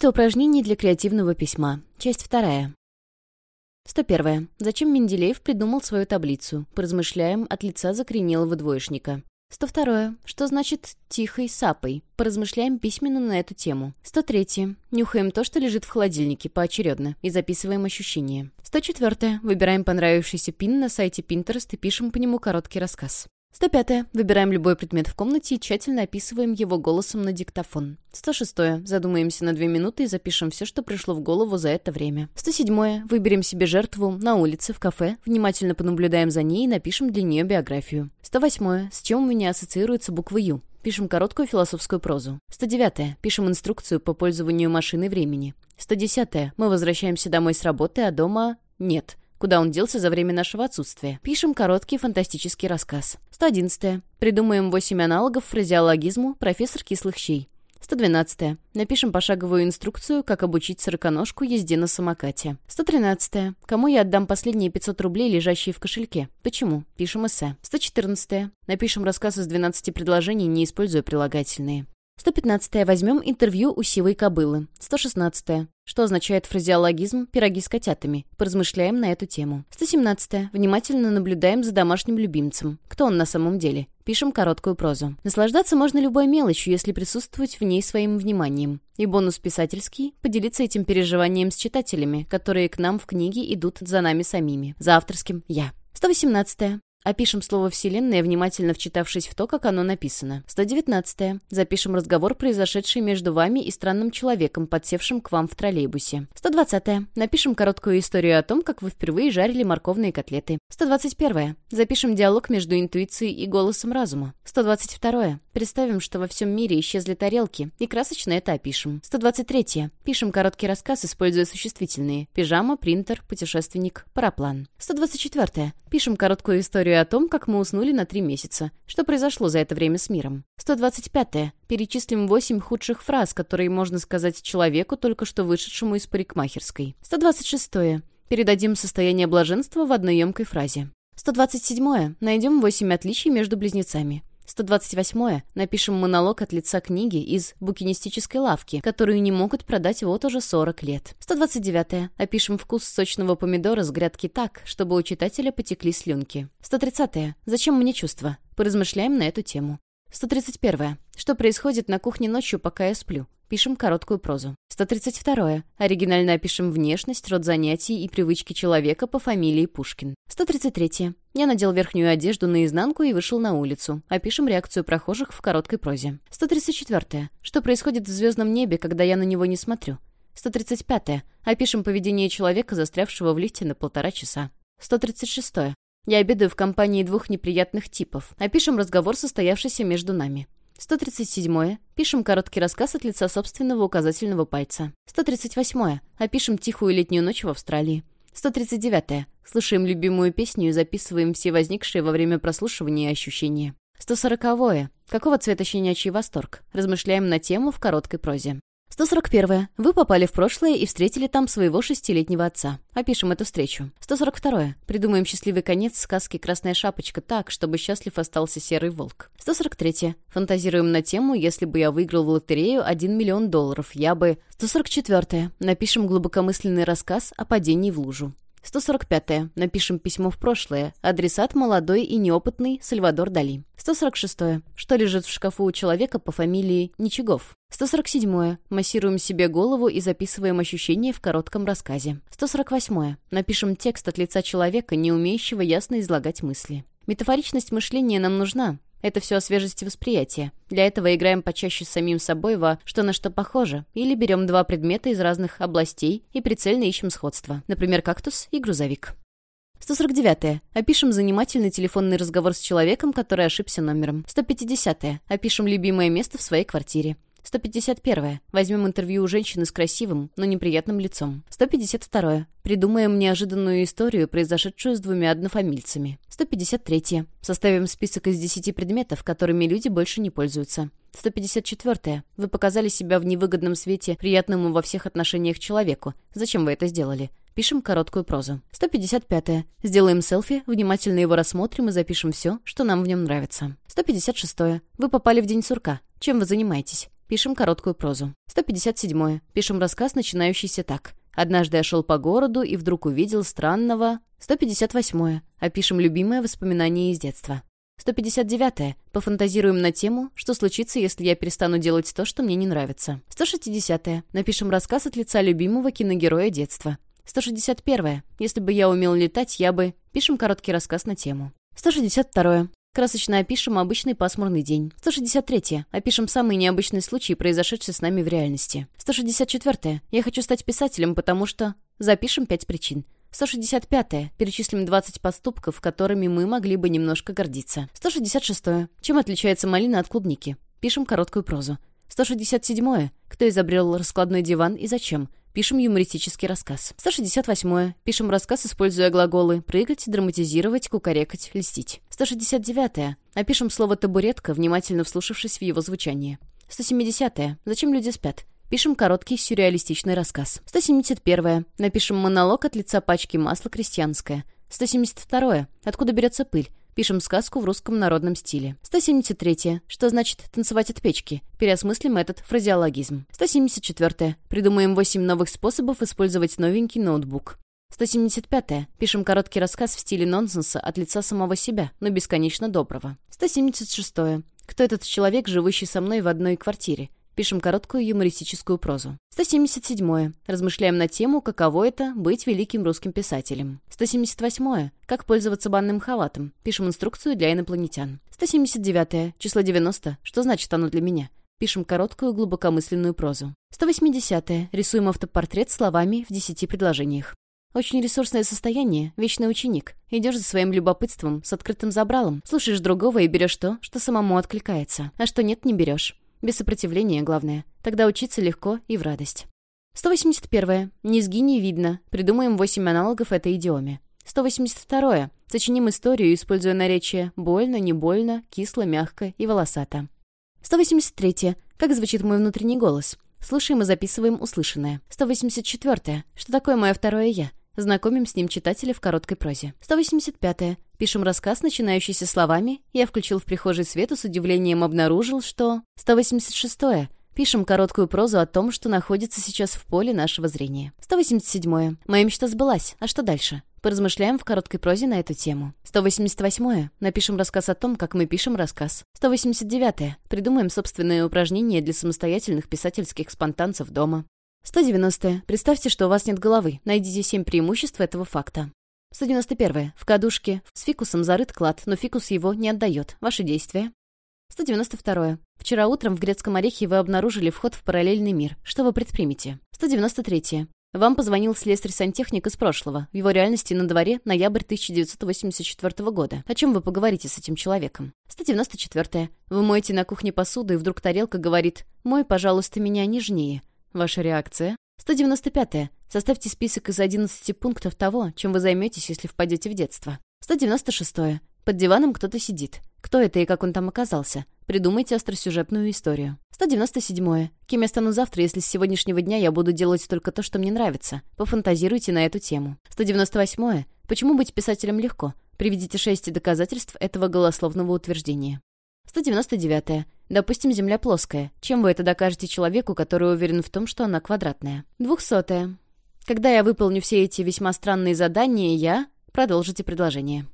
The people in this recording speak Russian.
Место упражнений для креативного письма. Часть вторая. 101. Зачем Менделеев придумал свою таблицу? Поразмышляем от лица закоренелого двоечника. 102. Что значит «тихой сапой»? Поразмышляем письменно на эту тему. 103. Нюхаем то, что лежит в холодильнике, поочередно, и записываем ощущения. 104. Выбираем понравившийся пин на сайте Pinterest и пишем по нему короткий рассказ. 105. Выбираем любой предмет в комнате и тщательно описываем его голосом на диктофон. 106. Задумаемся на 2 минуты и запишем все, что пришло в голову за это время. 107. Выберем себе жертву на улице, в кафе, внимательно понаблюдаем за ней и напишем для нее биографию. 108. С чем у меня ассоциируется буква «Ю»? Пишем короткую философскую прозу. 109. Пишем инструкцию по пользованию машиной времени. 110. Мы возвращаемся домой с работы, а дома нет. Куда он делся за время нашего отсутствия? Пишем короткий фантастический рассказ. 111. Придумаем 8 аналогов фразеологизму «профессор кислых щей». 112. Напишем пошаговую инструкцию, как обучить сороконожку езде на самокате. 113. Кому я отдам последние 500 рублей, лежащие в кошельке? Почему? Пишем эссе. 114. Напишем рассказ из 12 предложений, не используя прилагательные. 115. Возьмем интервью у сивой кобылы. 116. Что означает фразеологизм «пироги с котятами»? Поразмышляем на эту тему. 117. Внимательно наблюдаем за домашним любимцем. Кто он на самом деле? Пишем короткую прозу. Наслаждаться можно любой мелочью, если присутствовать в ней своим вниманием. И бонус писательский — поделиться этим переживанием с читателями, которые к нам в книге идут за нами самими. За авторским «я». 118. Опишем слово «вселенная», внимательно вчитавшись в то, как оно написано. 119. Запишем разговор, произошедший между вами и странным человеком, подсевшим к вам в троллейбусе. 120. Напишем короткую историю о том, как вы впервые жарили морковные котлеты. 121. Запишем диалог между интуицией и голосом разума. 122. Представим, что во всем мире исчезли тарелки, и красочно это опишем. 123. Пишем короткий рассказ, используя существительные. Пижама, принтер, путешественник, параплан. 124. Пишем короткую историю историю о том, как мы уснули на три месяца. Что произошло за это время с миром? 125. -е. Перечислим 8 худших фраз, которые можно сказать человеку, только что вышедшему из парикмахерской. 126. -е. Передадим состояние блаженства в одной емкой фразе. 127. -е. Найдем 8 отличий между близнецами. 128. Напишем монолог от лица книги из букинистической лавки, которую не могут продать вот уже 40 лет. 129. Опишем вкус сочного помидора с грядки так, чтобы у читателя потекли слюнки. 130. Зачем мне чувства? Поразмышляем на эту тему. 131. Что происходит на кухне ночью, пока я сплю? Пишем короткую прозу. 132. Оригинально опишем внешность, род занятий и привычки человека по фамилии Пушкин. 133. Я надел верхнюю одежду наизнанку и вышел на улицу. Опишем реакцию прохожих в короткой прозе. 134. Что происходит в звездном небе, когда я на него не смотрю? 135. Опишем поведение человека, застрявшего в лифте на полтора часа. 136. Я обедаю в компании двух неприятных типов. Опишем разговор, состоявшийся между нами. 137. Пишем короткий рассказ от лица собственного указательного пальца. 138. Опишем тихую летнюю ночь в Австралии. 139. Слушаем любимую песню и записываем все возникшие во время прослушивания ощущения. 140. Какого цвета щенячий восторг? Размышляем на тему в короткой прозе. 141. Вы попали в прошлое и встретили там своего шестилетнего отца. Опишем эту встречу. 142. Придумаем счастливый конец сказки «Красная шапочка» так, чтобы счастлив остался серый волк. 143. Фантазируем на тему «Если бы я выиграл в лотерею 1 миллион долларов, я бы...» 144. Напишем глубокомысленный рассказ о падении в лужу. 145. -е. Напишем письмо в прошлое. Адресат молодой и неопытный Сальвадор Дали. 146. -е. Что лежит в шкафу у человека по фамилии Ничегов? 147. -е. Массируем себе голову и записываем ощущения в коротком рассказе. 148. -е. Напишем текст от лица человека, не умеющего ясно излагать мысли. Метафоричность мышления нам нужна, это все о свежести восприятия. Для этого играем почаще с самим собой во «что на что похоже» или берем два предмета из разных областей и прицельно ищем сходство. Например, кактус и грузовик. 149. -е. Опишем занимательный телефонный разговор с человеком, который ошибся номером. 150. -е. Опишем любимое место в своей квартире. 151. Возьмем интервью у женщины с красивым, но неприятным лицом. 152. Придумаем неожиданную историю, произошедшую с двумя однофамильцами. 153. Составим список из 10 предметов, которыми люди больше не пользуются. 154. Вы показали себя в невыгодном свете приятному во всех отношениях человеку. Зачем вы это сделали? Пишем короткую прозу. 155. Сделаем селфи, внимательно его рассмотрим и запишем все, что нам в нем нравится. 156. Вы попали в день сурка. Чем вы занимаетесь? Пишем короткую прозу. 157. Пишем рассказ, начинающийся так. Однажды я шел по городу и вдруг увидел странного... 158. Опишем любимое воспоминание из детства. 159. Пофантазируем на тему, что случится, если я перестану делать то, что мне не нравится. 160. Напишем рассказ от лица любимого киногероя детства. 161. Если бы я умел летать, я бы... Пишем короткий рассказ на тему. 162. Красочно опишем обычный пасмурный день. 163. Опишем самые необычные случаи, произошедшие с нами в реальности. 164. Я хочу стать писателем, потому что... Запишем пять причин. 165. Перечислим 20 поступков, которыми мы могли бы немножко гордиться. 166. Чем отличается малина от клубники? Пишем короткую прозу. 167. Кто изобрел раскладной диван и зачем? Пишем юмористический рассказ. 168. Пишем рассказ, используя глаголы «прыгать», «драматизировать», «кукарекать», «льстить». 169. Опишем слово «табуретка», внимательно вслушавшись в его звучание. 170. Зачем люди спят? Пишем короткий сюрреалистичный рассказ. 171. Напишем монолог от лица пачки масла крестьянское. 172. Откуда берется пыль? Пишем сказку в русском народном стиле. 173. Что значит «танцевать от печки»? Переосмыслим этот фразеологизм. 174. Придумаем 8 новых способов использовать новенький ноутбук. 175. Пишем короткий рассказ в стиле нонсенса от лица самого себя, но бесконечно доброго. 176. Кто этот человек, живущий со мной в одной квартире? Пишем короткую юмористическую прозу. 177. Размышляем на тему, каково это — быть великим русским писателем. 178. Как пользоваться банным халатом. Пишем инструкцию для инопланетян. 179. Число 90. Что значит оно для меня? Пишем короткую глубокомысленную прозу. 180. Рисуем автопортрет словами в 10 предложениях. Очень ресурсное состояние, вечный ученик. Идешь за своим любопытством, с открытым забралом, слушаешь другого и берешь то, что самому откликается. А что нет, не берешь. Без сопротивления, главное. Тогда учиться легко и в радость. 181. Низги не видно. Придумаем 8 аналогов этой идиоме. 182. Сочиним историю, используя наречие «больно», «не больно», «кисло», «мягко» и «волосато». 183. Как звучит мой внутренний голос? Слушаем и записываем услышанное. 184. Что такое мое второе «я»? Знакомим с ним читателя в короткой прозе. 185. Пишем рассказ, начинающийся словами «Я включил в прихожей свет и с удивлением обнаружил, что...» 186. Пишем короткую прозу о том, что находится сейчас в поле нашего зрения. 187. Моя мечта сбылась. А что дальше? Поразмышляем в короткой прозе на эту тему. 188. Напишем рассказ о том, как мы пишем рассказ. 189. Придумаем собственные упражнения для самостоятельных писательских спонтанцев дома. 190. Представьте, что у вас нет головы. Найдите 7 преимуществ этого факта. 191. В кадушке с фикусом зарыт клад, но фикус его не отдает. Ваши действия. 192. Вчера утром в грецком орехе вы обнаружили вход в параллельный мир. Что вы предпримете? 193. Вам позвонил слесарь-сантехник из прошлого. В его реальности на дворе ноябрь 1984 года. О чем вы поговорите с этим человеком? 194. Вы моете на кухне посуду, и вдруг тарелка говорит «Мой, пожалуйста, меня нежнее». Ваша реакция? 195. -е. Составьте список из 11 пунктов того, чем вы займетесь, если впадете в детство. 196. -е. Под диваном кто-то сидит. Кто это и как он там оказался? Придумайте остросюжетную историю. 197. -е. Кем я стану завтра, если с сегодняшнего дня я буду делать только то, что мне нравится? Пофантазируйте на эту тему. 198. -е. Почему быть писателем легко? Приведите шесть доказательств этого голословного утверждения. 199. Допустим, Земля плоская. Чем вы это докажете человеку, который уверен в том, что она квадратная? 200. Когда я выполню все эти весьма странные задания, я... Продолжите предложение.